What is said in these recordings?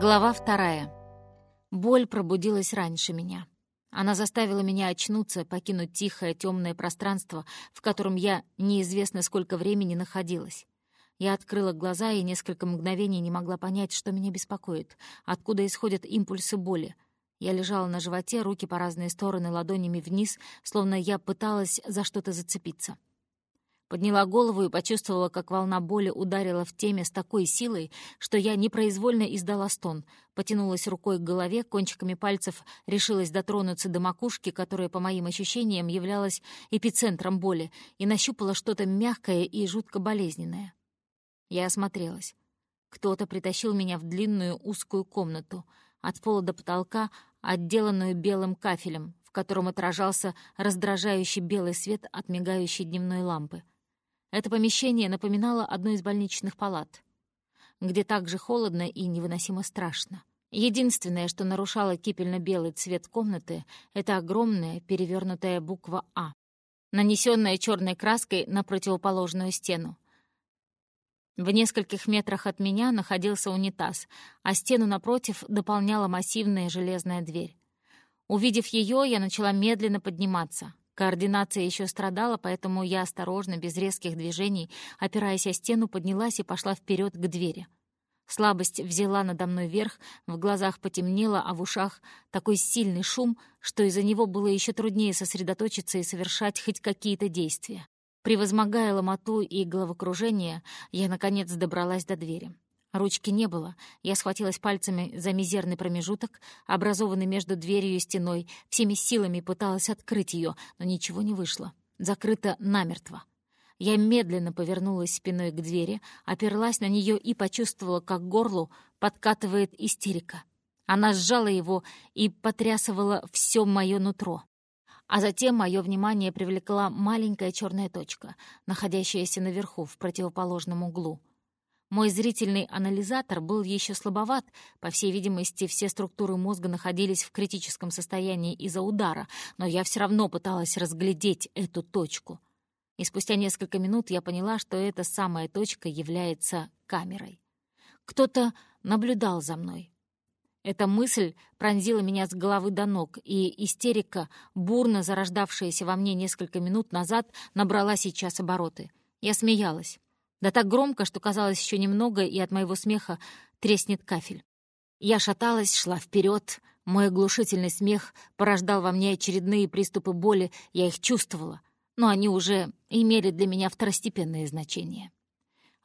Глава вторая. Боль пробудилась раньше меня. Она заставила меня очнуться, покинуть тихое темное пространство, в котором я неизвестно сколько времени находилась. Я открыла глаза и несколько мгновений не могла понять, что меня беспокоит, откуда исходят импульсы боли. Я лежала на животе, руки по разные стороны, ладонями вниз, словно я пыталась за что-то зацепиться. Подняла голову и почувствовала, как волна боли ударила в теме с такой силой, что я непроизвольно издала стон. Потянулась рукой к голове, кончиками пальцев решилась дотронуться до макушки, которая, по моим ощущениям, являлась эпицентром боли, и нащупала что-то мягкое и жутко болезненное. Я осмотрелась. Кто-то притащил меня в длинную узкую комнату, от пола до потолка, отделанную белым кафелем, в котором отражался раздражающий белый свет от мигающей дневной лампы. Это помещение напоминало одну из больничных палат, где так же холодно и невыносимо страшно. Единственное, что нарушало кипельно-белый цвет комнаты, это огромная перевернутая буква «А», нанесенная черной краской на противоположную стену. В нескольких метрах от меня находился унитаз, а стену напротив дополняла массивная железная дверь. Увидев ее, я начала медленно подниматься. Координация еще страдала, поэтому я осторожно, без резких движений, опираясь о стену, поднялась и пошла вперед к двери. Слабость взяла надо мной верх, в глазах потемнело, а в ушах такой сильный шум, что из-за него было еще труднее сосредоточиться и совершать хоть какие-то действия. Превозмогая ломоту и головокружение, я, наконец, добралась до двери. Ручки не было. Я схватилась пальцами за мизерный промежуток, образованный между дверью и стеной, всеми силами пыталась открыть ее, но ничего не вышло. Закрыто намертво. Я медленно повернулась спиной к двери, оперлась на нее и почувствовала, как горлу подкатывает истерика. Она сжала его и потрясывала все мое нутро. А затем мое внимание привлекла маленькая черная точка, находящаяся наверху, в противоположном углу — мой зрительный анализатор был еще слабоват, по всей видимости, все структуры мозга находились в критическом состоянии из-за удара, но я все равно пыталась разглядеть эту точку. И спустя несколько минут я поняла, что эта самая точка является камерой. Кто-то наблюдал за мной. Эта мысль пронзила меня с головы до ног, и истерика, бурно зарождавшаяся во мне несколько минут назад, набрала сейчас обороты. Я смеялась. Да так громко, что казалось еще немного, и от моего смеха треснет кафель. Я шаталась, шла вперед. Мой оглушительный смех порождал во мне очередные приступы боли, я их чувствовала, но они уже имели для меня второстепенное значение.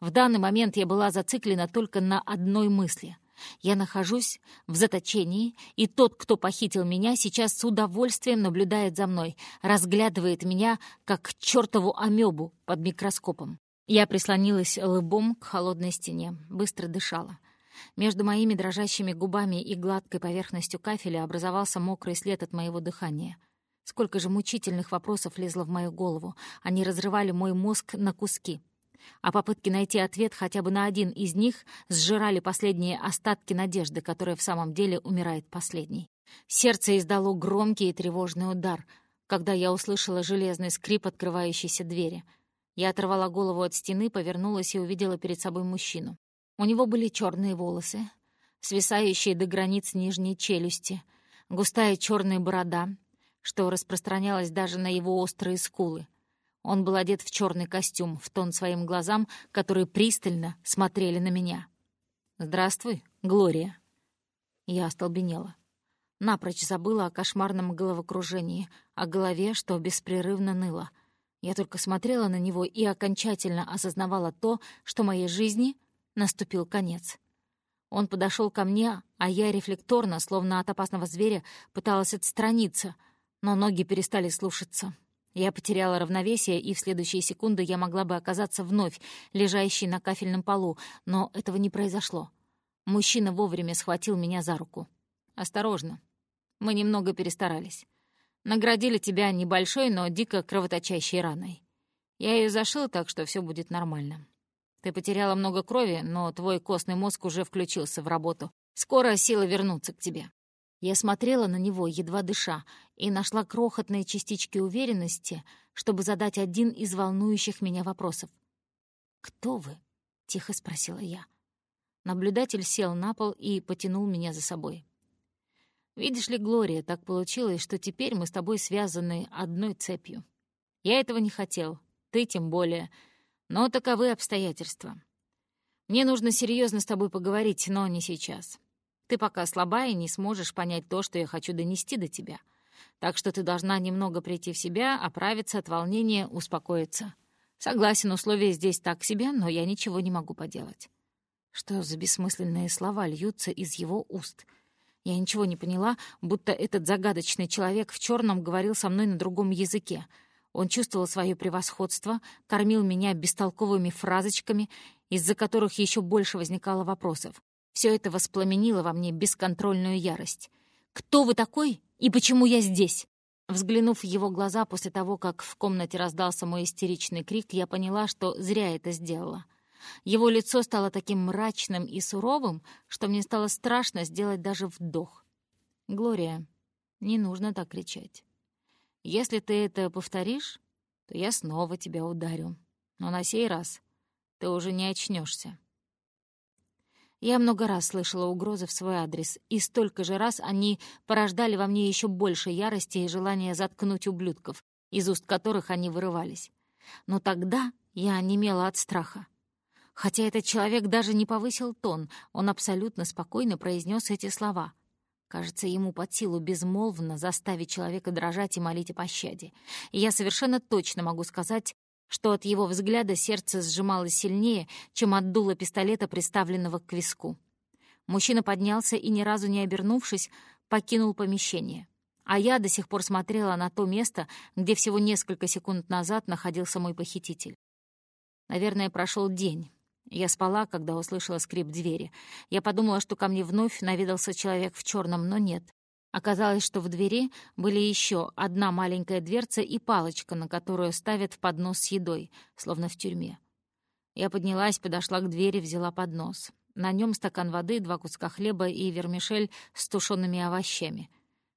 В данный момент я была зациклена только на одной мысли. Я нахожусь в заточении, и тот, кто похитил меня, сейчас с удовольствием наблюдает за мной, разглядывает меня, как чертову амебу под микроскопом. Я прислонилась лбом к холодной стене, быстро дышала. Между моими дрожащими губами и гладкой поверхностью кафеля образовался мокрый след от моего дыхания. Сколько же мучительных вопросов лезло в мою голову. Они разрывали мой мозг на куски. А попытки найти ответ хотя бы на один из них сжирали последние остатки надежды, которая в самом деле умирает последней. Сердце издало громкий и тревожный удар, когда я услышала железный скрип открывающейся двери — я оторвала голову от стены, повернулась и увидела перед собой мужчину. У него были черные волосы, свисающие до границ нижней челюсти, густая черная борода, что распространялась даже на его острые скулы. Он был одет в черный костюм, в тон своим глазам, которые пристально смотрели на меня. «Здравствуй, Глория». Я остолбенела. Напрочь забыла о кошмарном головокружении, о голове, что беспрерывно ныло. Я только смотрела на него и окончательно осознавала то, что моей жизни наступил конец. Он подошел ко мне, а я рефлекторно, словно от опасного зверя, пыталась отстраниться, но ноги перестали слушаться. Я потеряла равновесие, и в следующие секунды я могла бы оказаться вновь лежащей на кафельном полу, но этого не произошло. Мужчина вовремя схватил меня за руку. «Осторожно. Мы немного перестарались. Наградили тебя небольшой, но дико кровоточащей раной. Я ее зашил так, что все будет нормально. Ты потеряла много крови, но твой костный мозг уже включился в работу. Скоро силы вернутся к тебе». Я смотрела на него, едва дыша, и нашла крохотные частички уверенности, чтобы задать один из волнующих меня вопросов. «Кто вы?» — тихо спросила я. Наблюдатель сел на пол и потянул меня за собой. «Видишь ли, Глория, так получилось, что теперь мы с тобой связаны одной цепью. Я этого не хотел, ты тем более, но таковы обстоятельства. Мне нужно серьезно с тобой поговорить, но не сейчас. Ты пока слабая и не сможешь понять то, что я хочу донести до тебя. Так что ты должна немного прийти в себя, оправиться от волнения, успокоиться. Согласен, условия здесь так себе, но я ничего не могу поделать. Что за бессмысленные слова льются из его уст? Я ничего не поняла, будто этот загадочный человек в черном говорил со мной на другом языке. Он чувствовал свое превосходство, кормил меня бестолковыми фразочками, из-за которых еще больше возникало вопросов. Все это воспламенило во мне бесконтрольную ярость. «Кто вы такой и почему я здесь?» Взглянув в его глаза после того, как в комнате раздался мой истеричный крик, я поняла, что зря это сделала. Его лицо стало таким мрачным и суровым, что мне стало страшно сделать даже вдох. «Глория, не нужно так кричать. Если ты это повторишь, то я снова тебя ударю. Но на сей раз ты уже не очнешься. Я много раз слышала угрозы в свой адрес, и столько же раз они порождали во мне еще больше ярости и желания заткнуть ублюдков, из уст которых они вырывались. Но тогда я немела от страха. Хотя этот человек даже не повысил тон, он абсолютно спокойно произнес эти слова. Кажется, ему под силу безмолвно заставить человека дрожать и молить о пощаде. И я совершенно точно могу сказать, что от его взгляда сердце сжималось сильнее, чем от дула пистолета, приставленного к виску. Мужчина поднялся и, ни разу не обернувшись, покинул помещение. А я до сих пор смотрела на то место, где всего несколько секунд назад находился мой похититель. Наверное, прошел день, я спала, когда услышала скрип двери. Я подумала, что ко мне вновь наведался человек в черном, но нет. Оказалось, что в двери были еще одна маленькая дверца и палочка, на которую ставят поднос с едой, словно в тюрьме. Я поднялась, подошла к двери, взяла поднос. На нем стакан воды, два куска хлеба и вермишель с тушеными овощами.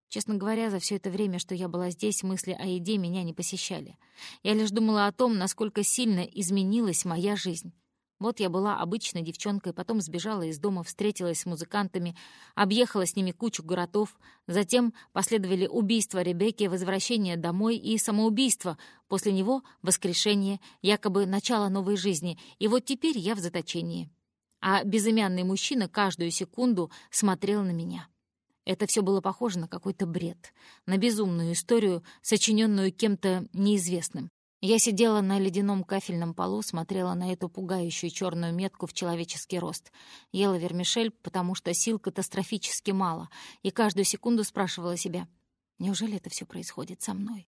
Честно говоря, за все это время, что я была здесь, мысли о еде меня не посещали. Я лишь думала о том, насколько сильно изменилась моя жизнь. Вот я была обычной девчонкой, потом сбежала из дома, встретилась с музыкантами, объехала с ними кучу городов, затем последовали убийство Ребекки, возвращение домой и самоубийство, после него воскрешение, якобы начало новой жизни, и вот теперь я в заточении. А безымянный мужчина каждую секунду смотрел на меня. Это все было похоже на какой-то бред, на безумную историю, сочиненную кем-то неизвестным. Я сидела на ледяном кафельном полу, смотрела на эту пугающую черную метку в человеческий рост. Ела вермишель, потому что сил катастрофически мало, и каждую секунду спрашивала себя, неужели это все происходит со мной?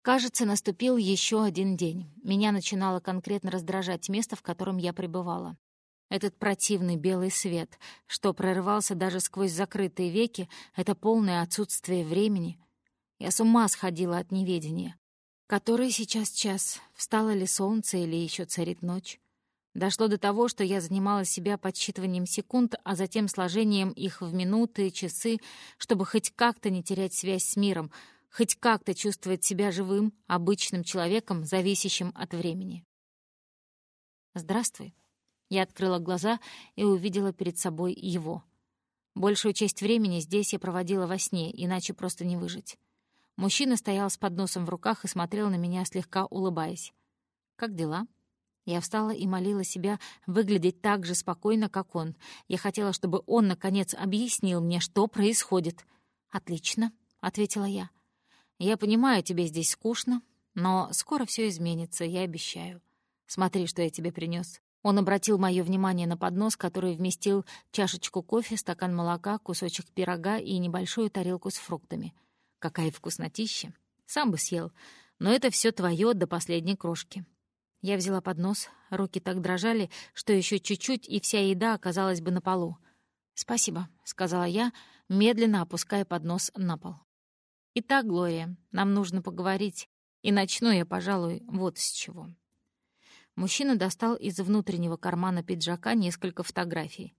Кажется, наступил еще один день. Меня начинало конкретно раздражать место, в котором я пребывала. Этот противный белый свет, что прорывался даже сквозь закрытые веки, это полное отсутствие времени. Я с ума сходила от неведения. Который сейчас час? Встало ли солнце или еще царит ночь? Дошло до того, что я занимала себя подсчитыванием секунд, а затем сложением их в минуты, часы, чтобы хоть как-то не терять связь с миром, хоть как-то чувствовать себя живым, обычным человеком, зависящим от времени. «Здравствуй». Я открыла глаза и увидела перед собой его. Большую часть времени здесь я проводила во сне, иначе просто не выжить. Мужчина стоял с подносом в руках и смотрел на меня, слегка улыбаясь. «Как дела?» Я встала и молила себя выглядеть так же спокойно, как он. Я хотела, чтобы он, наконец, объяснил мне, что происходит. «Отлично», — ответила я. «Я понимаю, тебе здесь скучно, но скоро все изменится, я обещаю. Смотри, что я тебе принес. Он обратил мое внимание на поднос, который вместил чашечку кофе, стакан молока, кусочек пирога и небольшую тарелку с фруктами. Какая вкуснотища. Сам бы съел. Но это все твое до последней крошки. Я взяла поднос, руки так дрожали, что еще чуть-чуть, и вся еда оказалась бы на полу. «Спасибо», — сказала я, медленно опуская поднос на пол. «Итак, Глория, нам нужно поговорить, и начну я, пожалуй, вот с чего». Мужчина достал из внутреннего кармана пиджака несколько фотографий.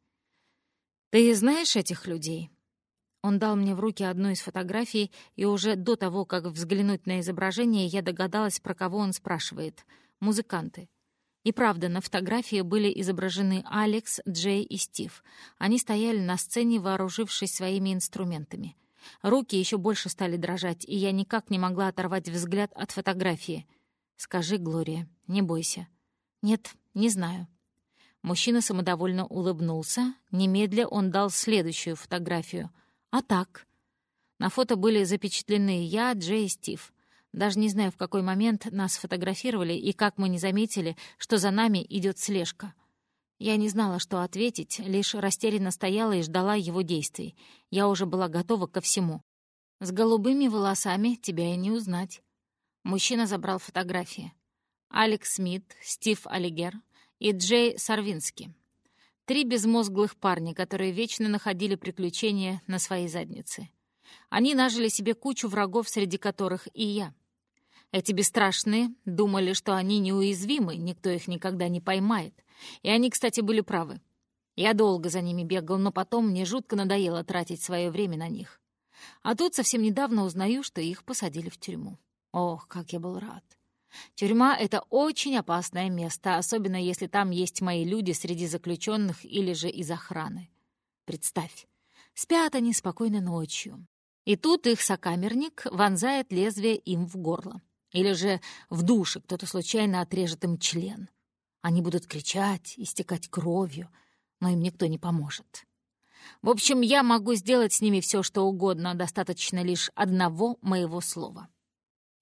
«Ты знаешь этих людей?» Он дал мне в руки одну из фотографий, и уже до того, как взглянуть на изображение, я догадалась, про кого он спрашивает. Музыканты. И правда, на фотографии были изображены Алекс, Джей и Стив. Они стояли на сцене, вооружившись своими инструментами. Руки еще больше стали дрожать, и я никак не могла оторвать взгляд от фотографии. «Скажи, Глория, не бойся». «Нет, не знаю». Мужчина самодовольно улыбнулся. Немедля он дал следующую фотографию. «А так?» На фото были запечатлены я, Джей и Стив. Даже не знаю, в какой момент нас фотографировали и как мы не заметили, что за нами идет слежка. Я не знала, что ответить, лишь растерянно стояла и ждала его действий. Я уже была готова ко всему. С голубыми волосами тебя и не узнать. Мужчина забрал фотографии. Алекс Смит, Стив Алигер и Джей Сарвински. Три безмозглых парня, которые вечно находили приключения на своей заднице. Они нажили себе кучу врагов, среди которых и я — эти бесстрашные думали, что они неуязвимы, никто их никогда не поймает. И они, кстати, были правы. Я долго за ними бегал, но потом мне жутко надоело тратить свое время на них. А тут совсем недавно узнаю, что их посадили в тюрьму. Ох, как я был рад. Тюрьма — это очень опасное место, особенно если там есть мои люди среди заключенных или же из охраны. Представь, спят они спокойно ночью. И тут их сокамерник вонзает лезвие им в горло. Или же в душе кто-то случайно отрежет им член. Они будут кричать, истекать кровью, но им никто не поможет. В общем, я могу сделать с ними все, что угодно, достаточно лишь одного моего слова.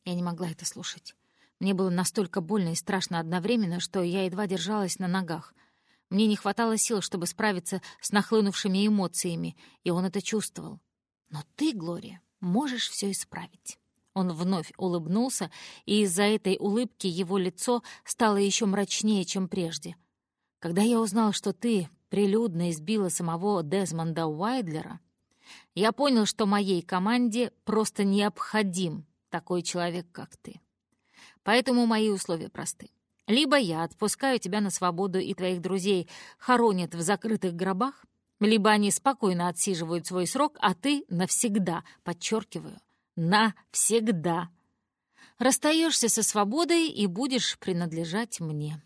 Я не могла это слушать. Мне было настолько больно и страшно одновременно, что я едва держалась на ногах. Мне не хватало сил, чтобы справиться с нахлынувшими эмоциями, и он это чувствовал. Но ты, Глория, можешь все исправить. Он вновь улыбнулся, и из-за этой улыбки его лицо стало еще мрачнее, чем прежде. «Когда я узнал, что ты прилюдно избила самого Дезмонда Уайдлера, я понял, что моей команде просто необходим такой человек, как ты. Поэтому мои условия просты. Либо я отпускаю тебя на свободу, и твоих друзей хоронят в закрытых гробах, либо они спокойно отсиживают свой срок, а ты навсегда, подчеркиваю, навсегда. Расстаешься со свободой и будешь принадлежать мне.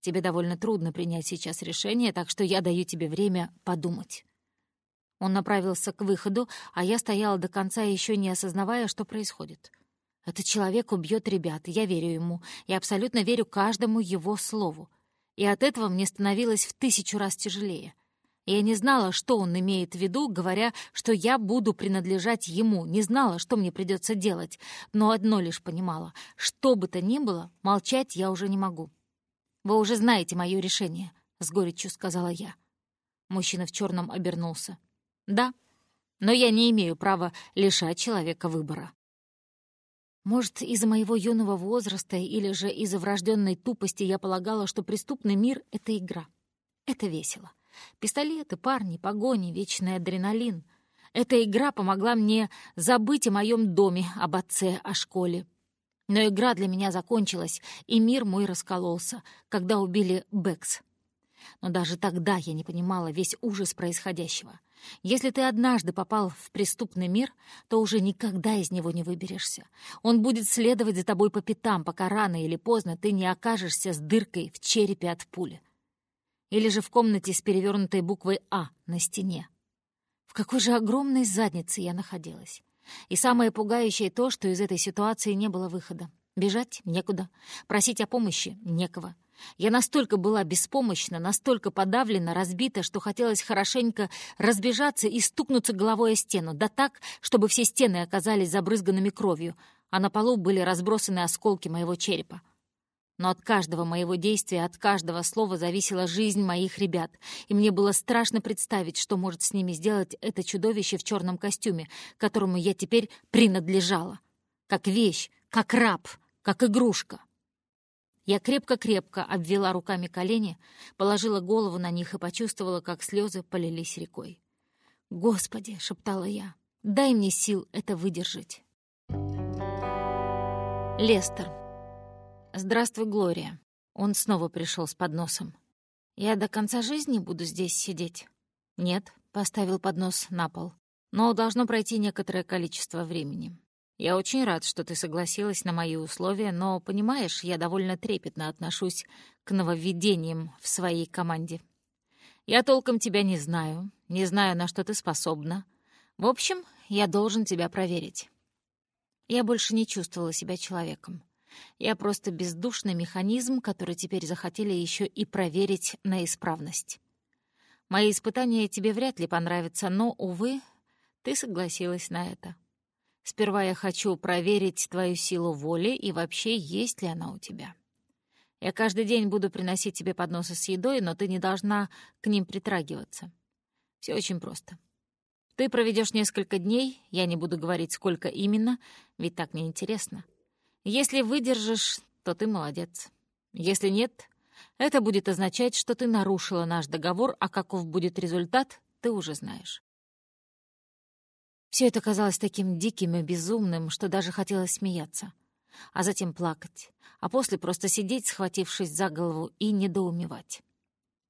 Тебе довольно трудно принять сейчас решение, так что я даю тебе время подумать». Он направился к выходу, а я стояла до конца, еще не осознавая, что происходит. Этот человек убьет ребят, я верю ему, и абсолютно верю каждому его слову. И от этого мне становилось в тысячу раз тяжелее. Я не знала, что он имеет в виду, говоря, что я буду принадлежать ему, не знала, что мне придется делать, но одно лишь понимала — что бы то ни было, молчать я уже не могу. «Вы уже знаете мое решение», — с горечью сказала я. Мужчина в черном обернулся. «Да, но я не имею права лишать человека выбора». Может, из-за моего юного возраста или же из-за врожденной тупости я полагала, что преступный мир — это игра. Это весело. Пистолеты, парни, погони, вечный адреналин. Эта игра помогла мне забыть о моем доме, об отце, о школе. Но игра для меня закончилась, и мир мой раскололся, когда убили Бэкс. Но даже тогда я не понимала весь ужас происходящего. Если ты однажды попал в преступный мир, то уже никогда из него не выберешься. Он будет следовать за тобой по пятам, пока рано или поздно ты не окажешься с дыркой в черепе от пули или же в комнате с перевернутой буквой «А» на стене. В какой же огромной заднице я находилась. И самое пугающее то, что из этой ситуации не было выхода. Бежать некуда, просить о помощи некого. Я настолько была беспомощна, настолько подавлена, разбита, что хотелось хорошенько разбежаться и стукнуться головой о стену, да так, чтобы все стены оказались забрызганными кровью, а на полу были разбросаны осколки моего черепа. Но от каждого моего действия, от каждого слова зависела жизнь моих ребят, и мне было страшно представить, что может с ними сделать это чудовище в черном костюме, которому я теперь принадлежала. Как вещь, как раб, как игрушка. Я крепко-крепко обвела руками колени, положила голову на них и почувствовала, как слезы полились рекой. «Господи!» — шептала я. «Дай мне сил это выдержать». Лестер. «Здравствуй, Глория». Он снова пришел с подносом. «Я до конца жизни буду здесь сидеть?» «Нет», — поставил поднос на пол. «Но должно пройти некоторое количество времени. Я очень рад, что ты согласилась на мои условия, но, понимаешь, я довольно трепетно отношусь к нововведениям в своей команде. Я толком тебя не знаю, не знаю, на что ты способна. В общем, я должен тебя проверить. Я больше не чувствовала себя человеком. Я просто бездушный механизм, который теперь захотели еще и проверить на исправность. Мои испытания тебе вряд ли понравятся, но, увы, ты согласилась на это. Сперва я хочу проверить твою силу воли и вообще, есть ли она у тебя. Я каждый день буду приносить тебе подносы с едой, но ты не должна к ним притрагиваться. Все очень просто. Ты проведешь несколько дней, я не буду говорить, сколько именно, ведь так неинтересно. Если выдержишь, то ты молодец. Если нет, это будет означать, что ты нарушила наш договор, а каков будет результат, ты уже знаешь. Все это казалось таким диким и безумным, что даже хотелось смеяться, а затем плакать, а после просто сидеть, схватившись за голову, и недоумевать.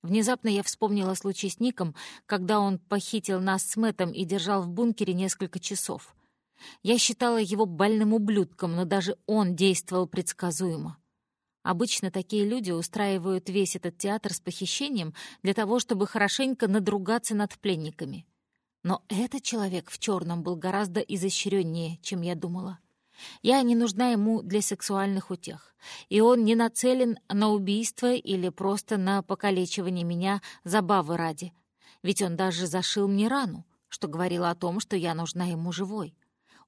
Внезапно я вспомнила случай с Ником, когда он похитил нас с Мэттом и держал в бункере несколько часов. Я считала его больным ублюдком, но даже он действовал предсказуемо. Обычно такие люди устраивают весь этот театр с похищением для того, чтобы хорошенько надругаться над пленниками. Но этот человек в черном был гораздо изощреннее, чем я думала. Я не нужна ему для сексуальных утех, и он не нацелен на убийство или просто на покалечивание меня забавы ради, ведь он даже зашил мне рану, что говорило о том, что я нужна ему живой.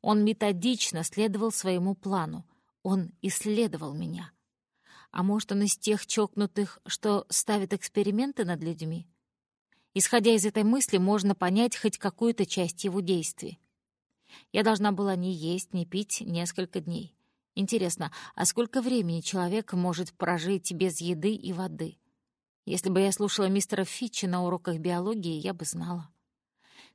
Он методично следовал своему плану, он исследовал меня. А может, он из тех чокнутых, что ставит эксперименты над людьми? Исходя из этой мысли, можно понять хоть какую-то часть его действий. Я должна была не есть, не пить несколько дней. Интересно, а сколько времени человек может прожить без еды и воды? Если бы я слушала мистера Фитча на уроках биологии, я бы знала.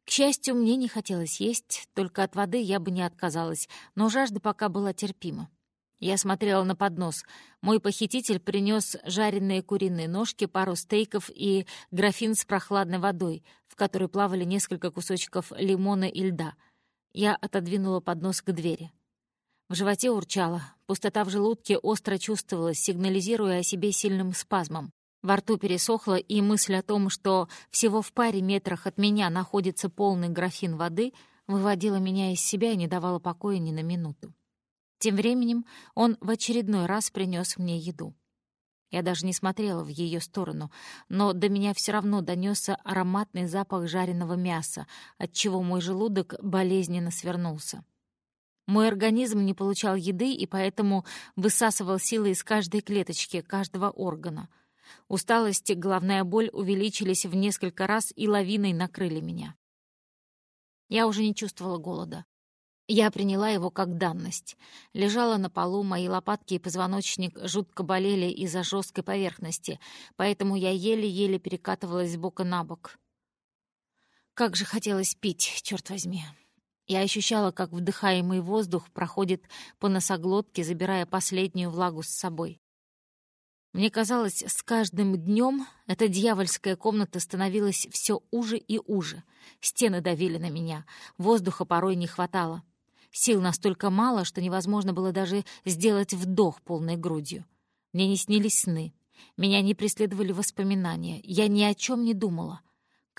К счастью, мне не хотелось есть, только от воды я бы не отказалась, но жажда пока была терпима. Я смотрела на поднос. Мой похититель принес жареные куриные ножки, пару стейков и графин с прохладной водой, в которой плавали несколько кусочков лимона и льда. Я отодвинула поднос к двери. В животе урчало, пустота в желудке остро чувствовалась, сигнализируя о себе сильным спазмом. Во рту пересохло, и мысль о том, что всего в паре метрах от меня находится полный графин воды, выводила меня из себя и не давала покоя ни на минуту. Тем временем он в очередной раз принес мне еду. Я даже не смотрела в ее сторону, но до меня все равно донесся ароматный запах жареного мяса, отчего мой желудок болезненно свернулся. Мой организм не получал еды и поэтому высасывал силы из каждой клеточки, каждого органа. Усталость и головная боль увеличились в несколько раз и лавиной накрыли меня. Я уже не чувствовала голода. Я приняла его как данность. Лежала на полу, мои лопатки и позвоночник жутко болели из-за жесткой поверхности, поэтому я еле-еле перекатывалась с бока на бок. Как же хотелось пить, черт возьми. Я ощущала, как вдыхаемый воздух проходит по носоглотке, забирая последнюю влагу с собой. Мне казалось, с каждым днем эта дьявольская комната становилась все уже и уже. Стены давили на меня, воздуха порой не хватало. Сил настолько мало, что невозможно было даже сделать вдох полной грудью. Мне не снились сны. Меня не преследовали воспоминания. Я ни о чем не думала.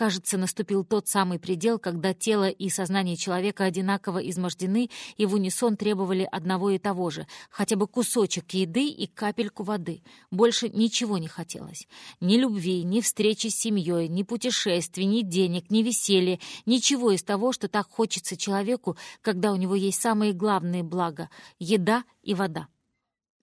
Кажется, наступил тот самый предел, когда тело и сознание человека одинаково измождены и в унисон требовали одного и того же, хотя бы кусочек еды и капельку воды. Больше ничего не хотелось. Ни любви, ни встречи с семьей, ни путешествий, ни денег, ни веселья, ничего из того, что так хочется человеку, когда у него есть самые главные блага — еда и вода.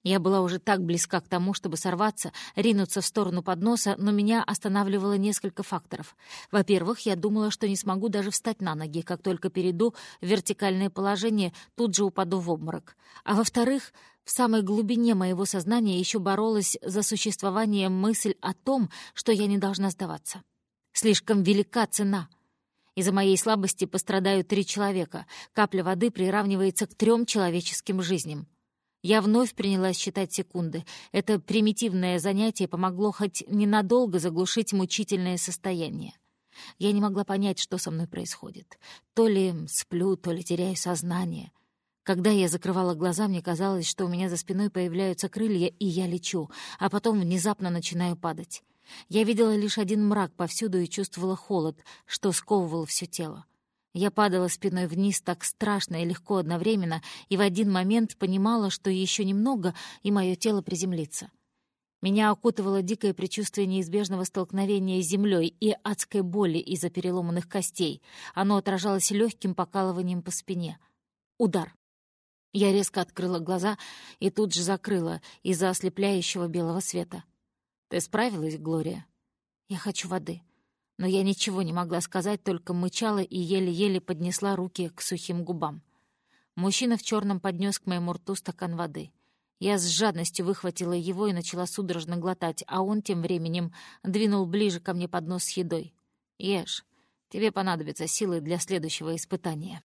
Я была уже так близка к тому, чтобы сорваться, ринуться в сторону подноса, но меня останавливало несколько факторов. Во-первых, я думала, что не смогу даже встать на ноги, как только перейду в вертикальное положение, тут же упаду в обморок. А во-вторых, в самой глубине моего сознания еще боролась за существование мысль о том, что я не должна сдаваться. Слишком велика цена — из-за моей слабости пострадают три человека. Капля воды приравнивается к трем человеческим жизням. Я вновь принялась считать секунды. Это примитивное занятие помогло хоть ненадолго заглушить мучительное состояние. Я не могла понять, что со мной происходит. То ли сплю, то ли теряю сознание. Когда я закрывала глаза, мне казалось, что у меня за спиной появляются крылья, и я лечу, а потом внезапно начинаю падать. Я видела лишь один мрак повсюду и чувствовала холод, что сковывал все тело. Я падала спиной вниз так страшно и легко одновременно, и в один момент понимала, что еще немного, и мое тело приземлится. Меня окутывало дикое предчувствие неизбежного столкновения с землей и адской боли из-за переломанных костей. Оно отражалось легким покалыванием по спине. Удар. Я резко открыла глаза и тут же закрыла из-за ослепляющего белого света. «Ты справилась, Глория?» «Я хочу воды». Но я ничего не могла сказать, только мычала и еле-еле поднесла руки к сухим губам. Мужчина в черном поднес к моему рту стакан воды. Я с жадностью выхватила его и начала судорожно глотать, а он тем временем двинул ближе ко мне поднос с едой. «Ешь, тебе понадобятся силы для следующего испытания».